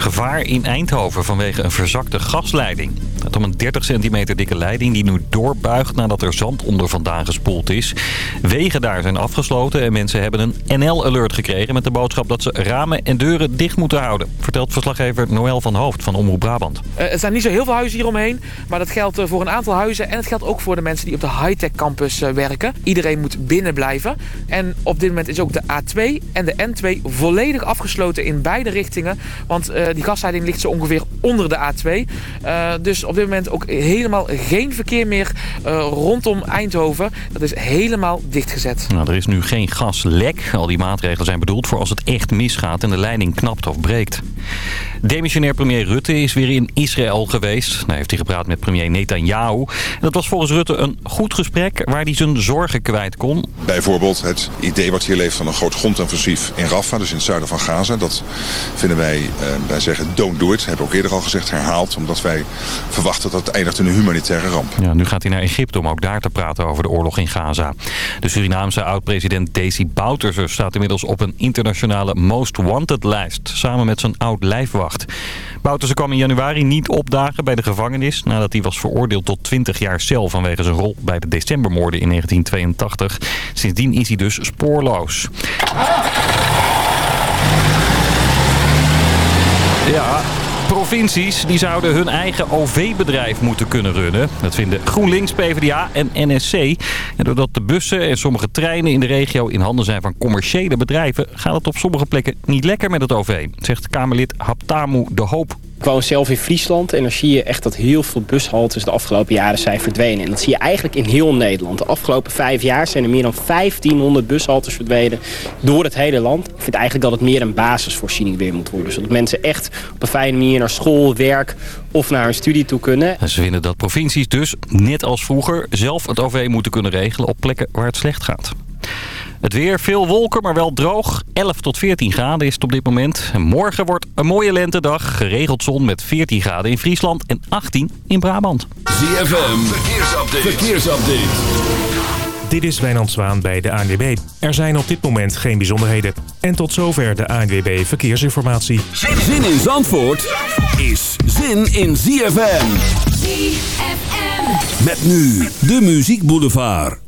Gevaar in Eindhoven vanwege een verzakte gasleiding. Het gaat om een 30 centimeter dikke leiding die nu doorbuigt nadat er zand onder vandaan gespoeld is. Wegen daar zijn afgesloten en mensen hebben een NL-alert gekregen... met de boodschap dat ze ramen en deuren dicht moeten houden. Vertelt verslaggever Noël van Hoofd van Omroep Brabant. Uh, er zijn niet zo heel veel huizen hieromheen, maar dat geldt uh, voor een aantal huizen. En het geldt ook voor de mensen die op de high-tech campus uh, werken. Iedereen moet binnen blijven. En op dit moment is ook de A2 en de N2 volledig afgesloten in beide richtingen. Want die gasleiding ligt zo ongeveer onder de A2. dus op dit moment ook helemaal geen verkeer meer rondom Eindhoven. Dat is helemaal dichtgezet. Nou, er is nu geen gaslek. Al die maatregelen zijn bedoeld voor als het echt misgaat en de leiding knapt of breekt. Demissionair premier Rutte is weer in Israël geweest. Hij heeft hij gepraat met premier Netanyahu. En dat was volgens Rutte een goed gesprek waar hij zijn zorgen kwijt kon. Bijvoorbeeld het idee wat hier leeft van een groot grondoffensief in Rafah, dus in het zuiden van Gaza. Dat vinden wij, eh, zeggen don't do it. Hebben we ook eerder al gezegd, herhaald. Omdat wij verwachten dat het eindigt in een humanitaire ramp. Ja, nu gaat hij naar Egypte om ook daar te praten over de oorlog in Gaza. De Surinaamse oud-president Desi Bouterse staat inmiddels op een internationale Most Wanted lijst. Samen met zijn oud-lijfwacht. Bouterse kwam in januari niet opdagen bij de gevangenis... nadat hij was veroordeeld tot 20 jaar cel vanwege zijn rol bij de decembermoorden in 1982. Sindsdien is hij dus spoorloos. Ja, provincies die zouden hun eigen OV-bedrijf moeten kunnen runnen. Dat vinden GroenLinks, PvdA en NSC. En doordat de bussen en sommige treinen in de regio in handen zijn van commerciële bedrijven... gaat het op sommige plekken niet lekker met het OV, zegt Kamerlid Haptamu de Hoop. Ik woon zelf in Friesland en dan zie je echt dat heel veel bushaltes de afgelopen jaren zijn verdwenen. En dat zie je eigenlijk in heel Nederland. De afgelopen vijf jaar zijn er meer dan 1500 bushaltes verdwenen door het hele land. Ik vind eigenlijk dat het meer een basisvoorziening weer moet worden. Zodat mensen echt op een fijne manier naar school, werk of naar hun studie toe kunnen. En ze vinden dat provincies dus, net als vroeger, zelf het OV moeten kunnen regelen op plekken waar het slecht gaat. Het weer, veel wolken, maar wel droog. 11 tot 14 graden is het op dit moment. En morgen wordt een mooie lentedag. Geregeld zon met 14 graden in Friesland en 18 in Brabant. ZFM, verkeersupdate. verkeersupdate. Dit is Wijnand Zwaan bij de ANWB. Er zijn op dit moment geen bijzonderheden. En tot zover de ANWB Verkeersinformatie. Zin in Zandvoort is zin in ZFM. ZFM. Met nu de Muziek Boulevard.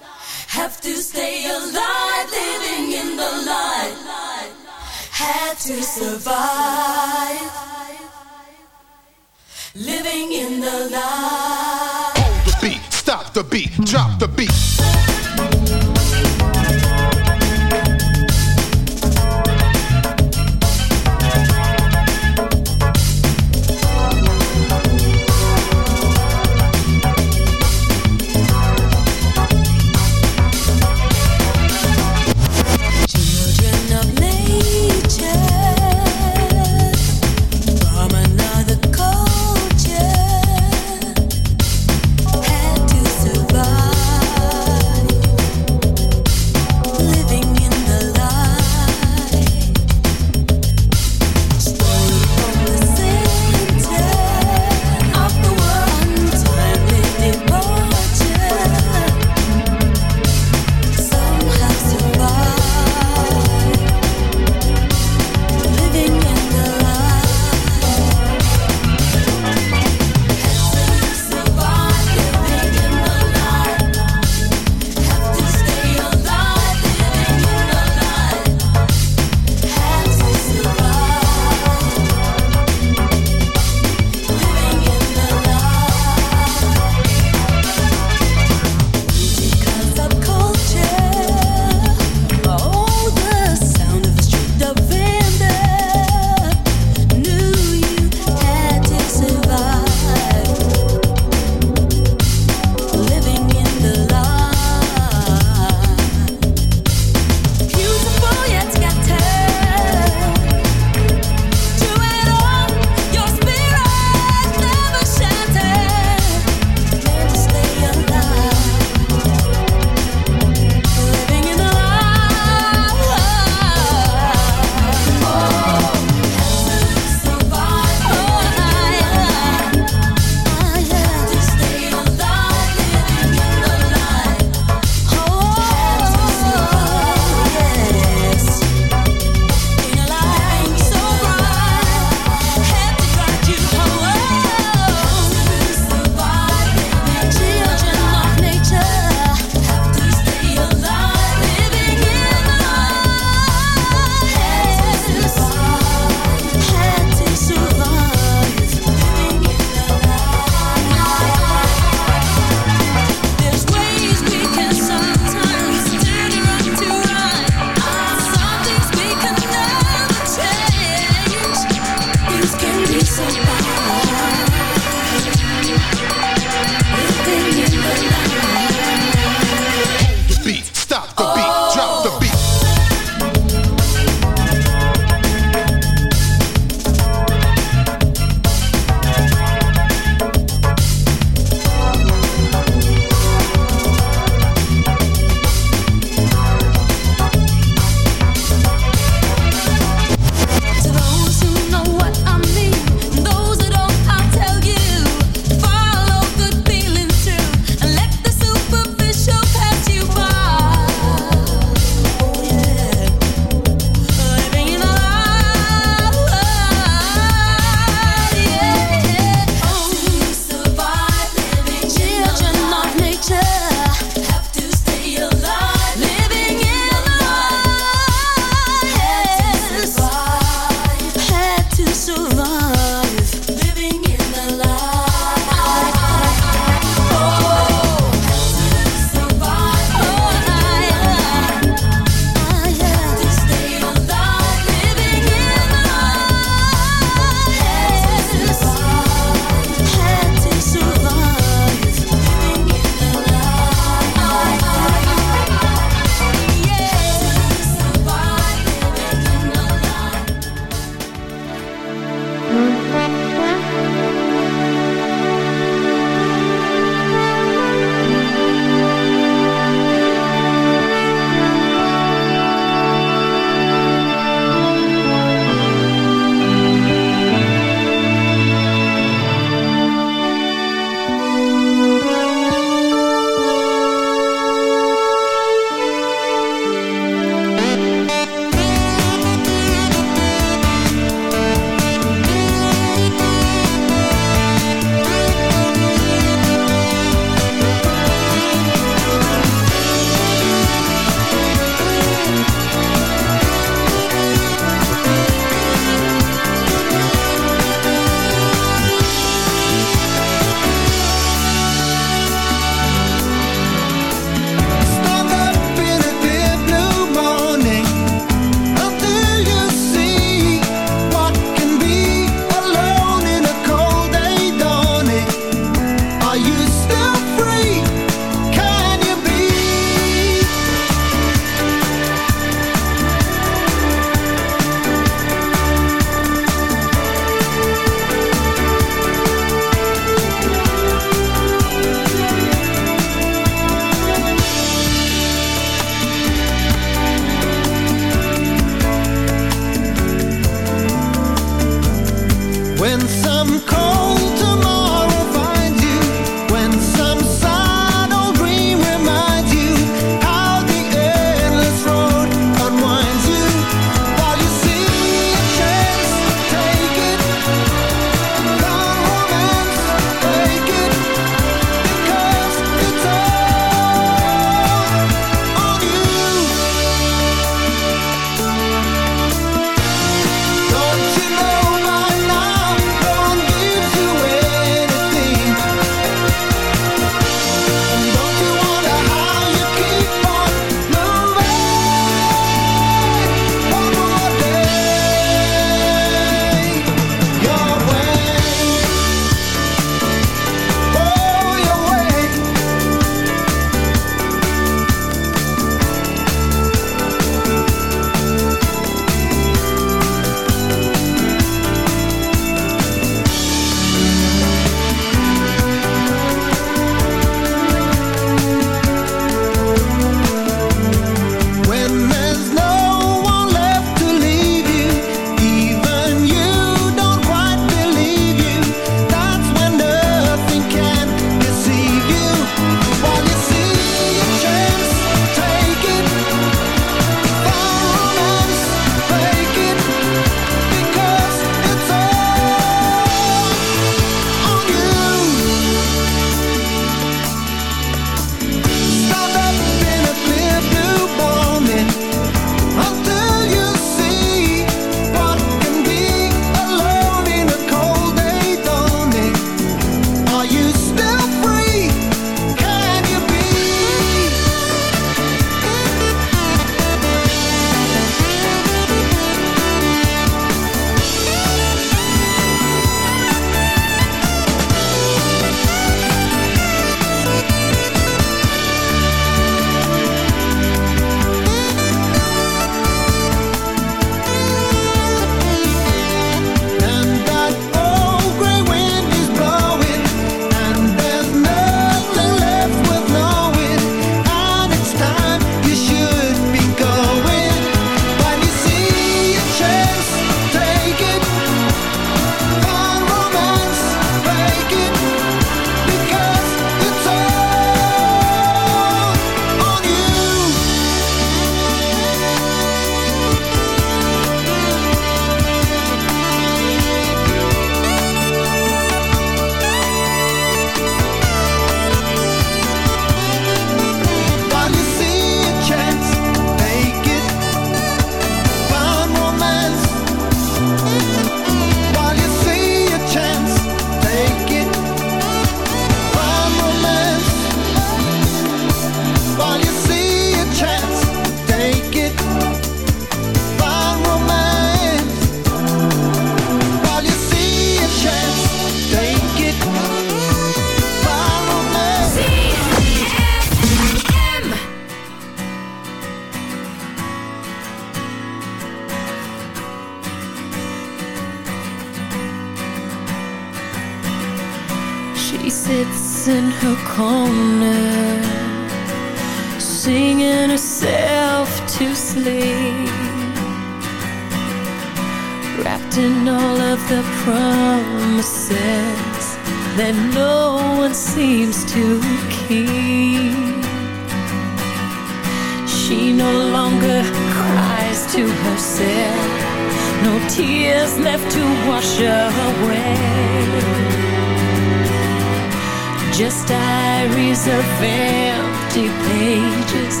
waves of empty pages,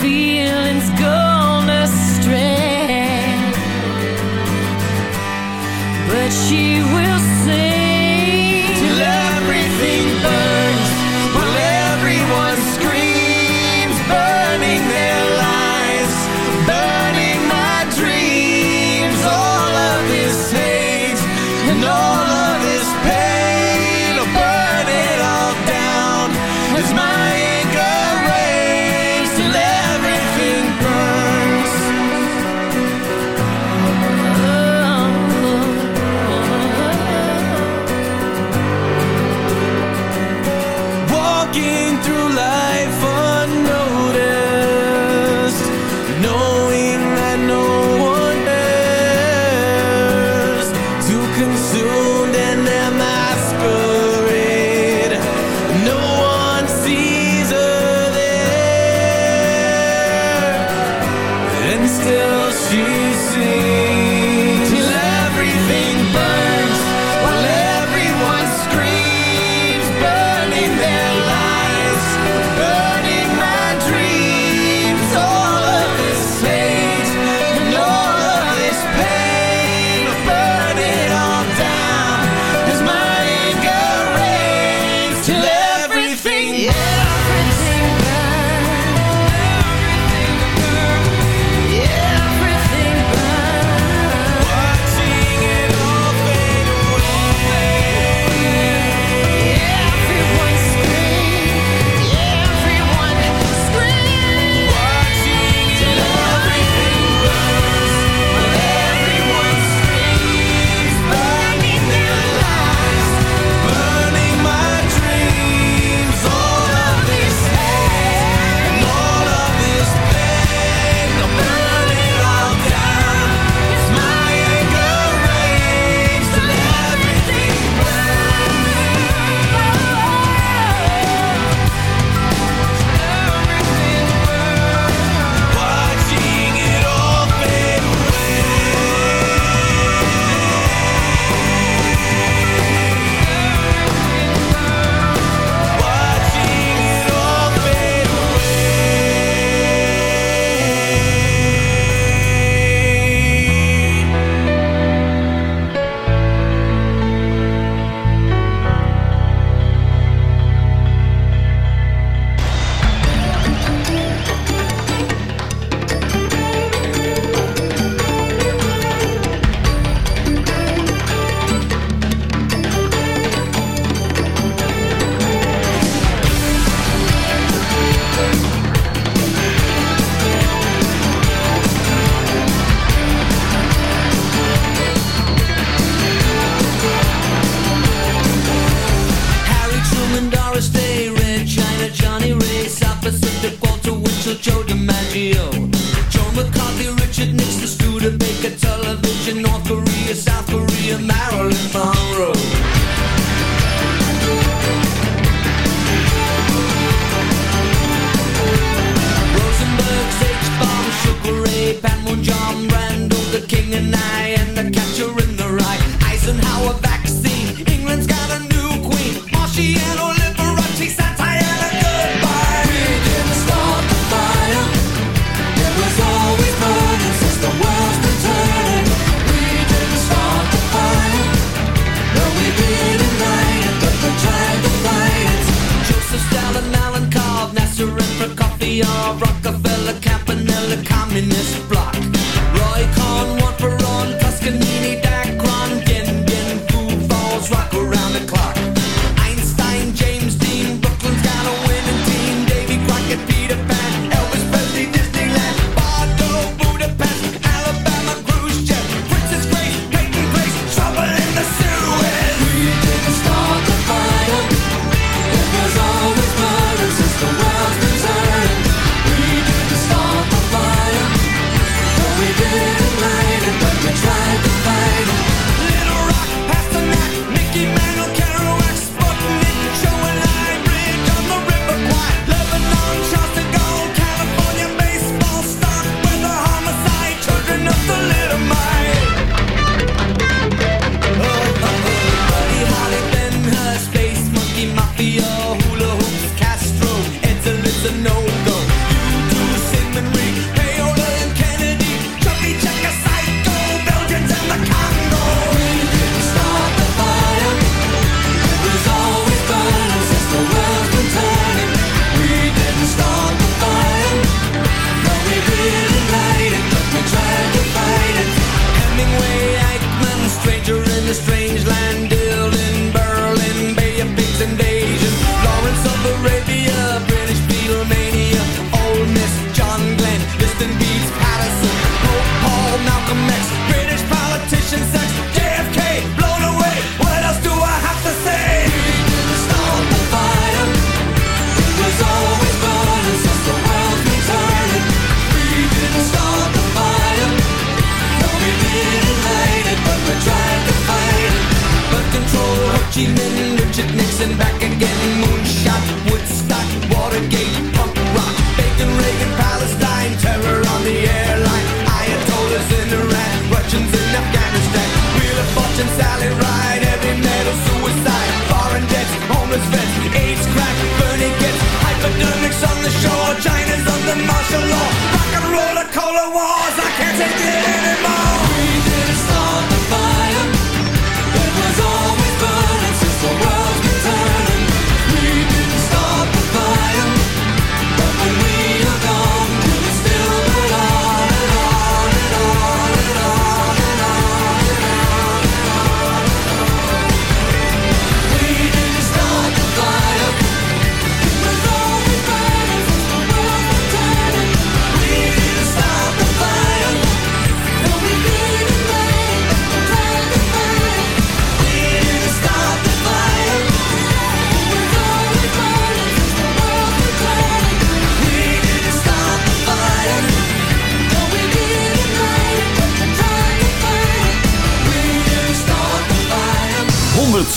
feelings gone astray. But she will sing.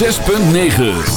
106.9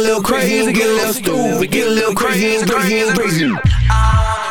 a little crazy, get a little stupid, get a little crazy, crazy, crazy. Hop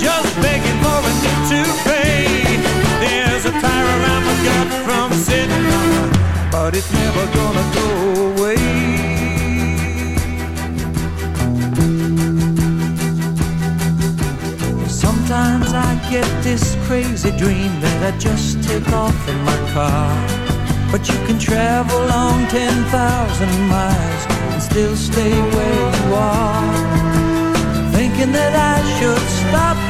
Just begging for a new toupee. There's a tire around my gut from sitting but it's never gonna go away. Sometimes I get this crazy dream that I just take off in my car. But you can travel on 10,000 miles and still stay where you are. Thinking that I should stop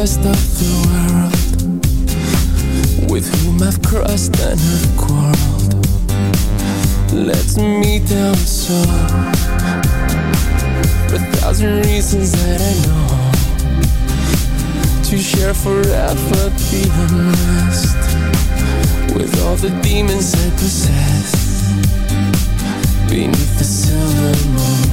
Trust and have quarreled. Let's meet the. For a thousand reasons that I know. To share forever the unrest. with all the demons I possess beneath the silver moon.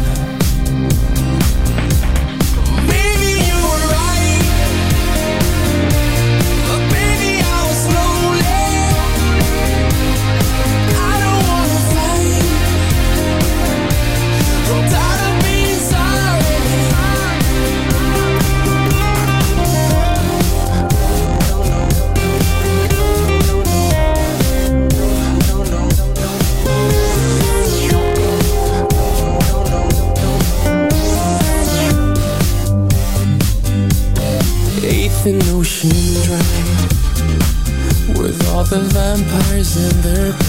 And their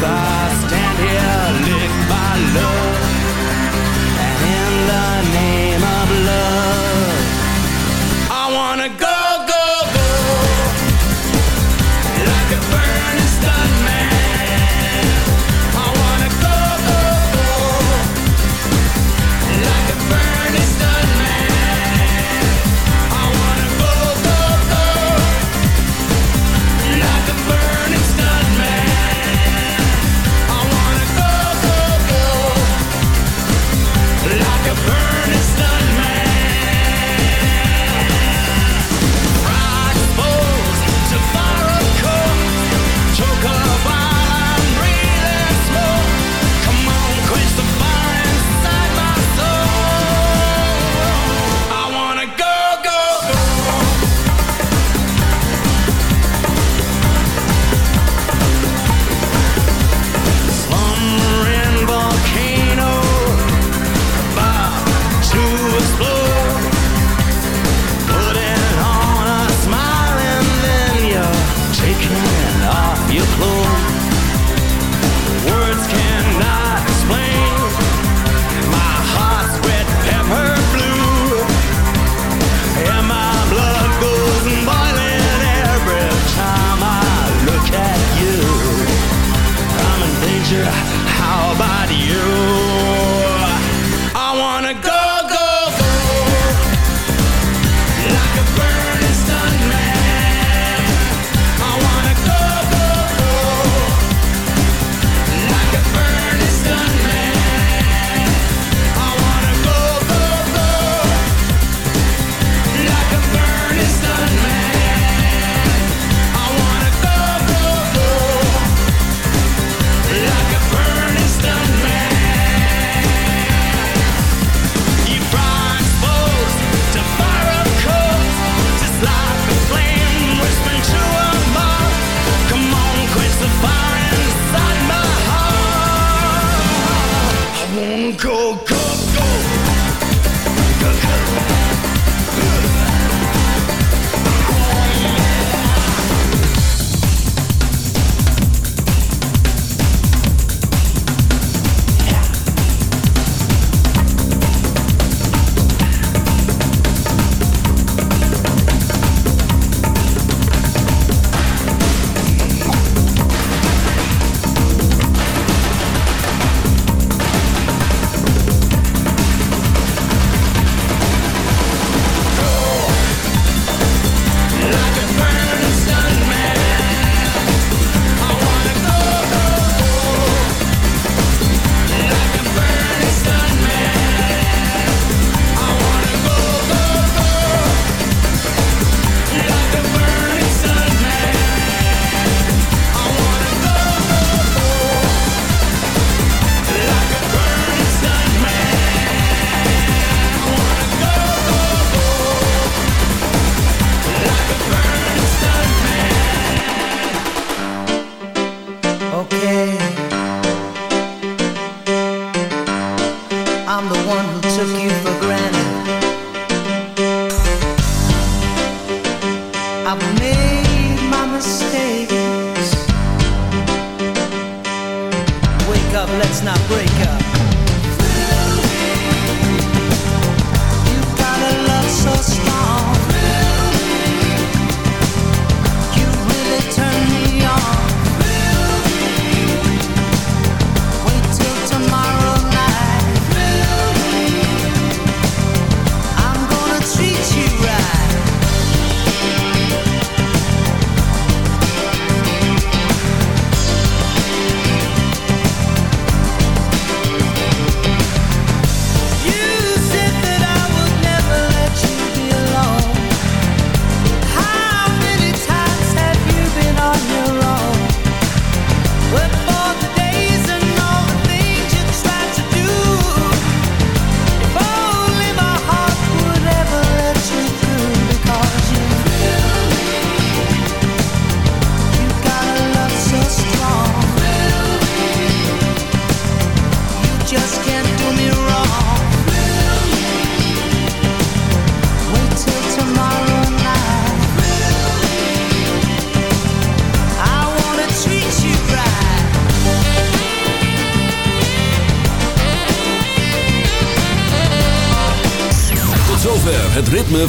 truth. okay.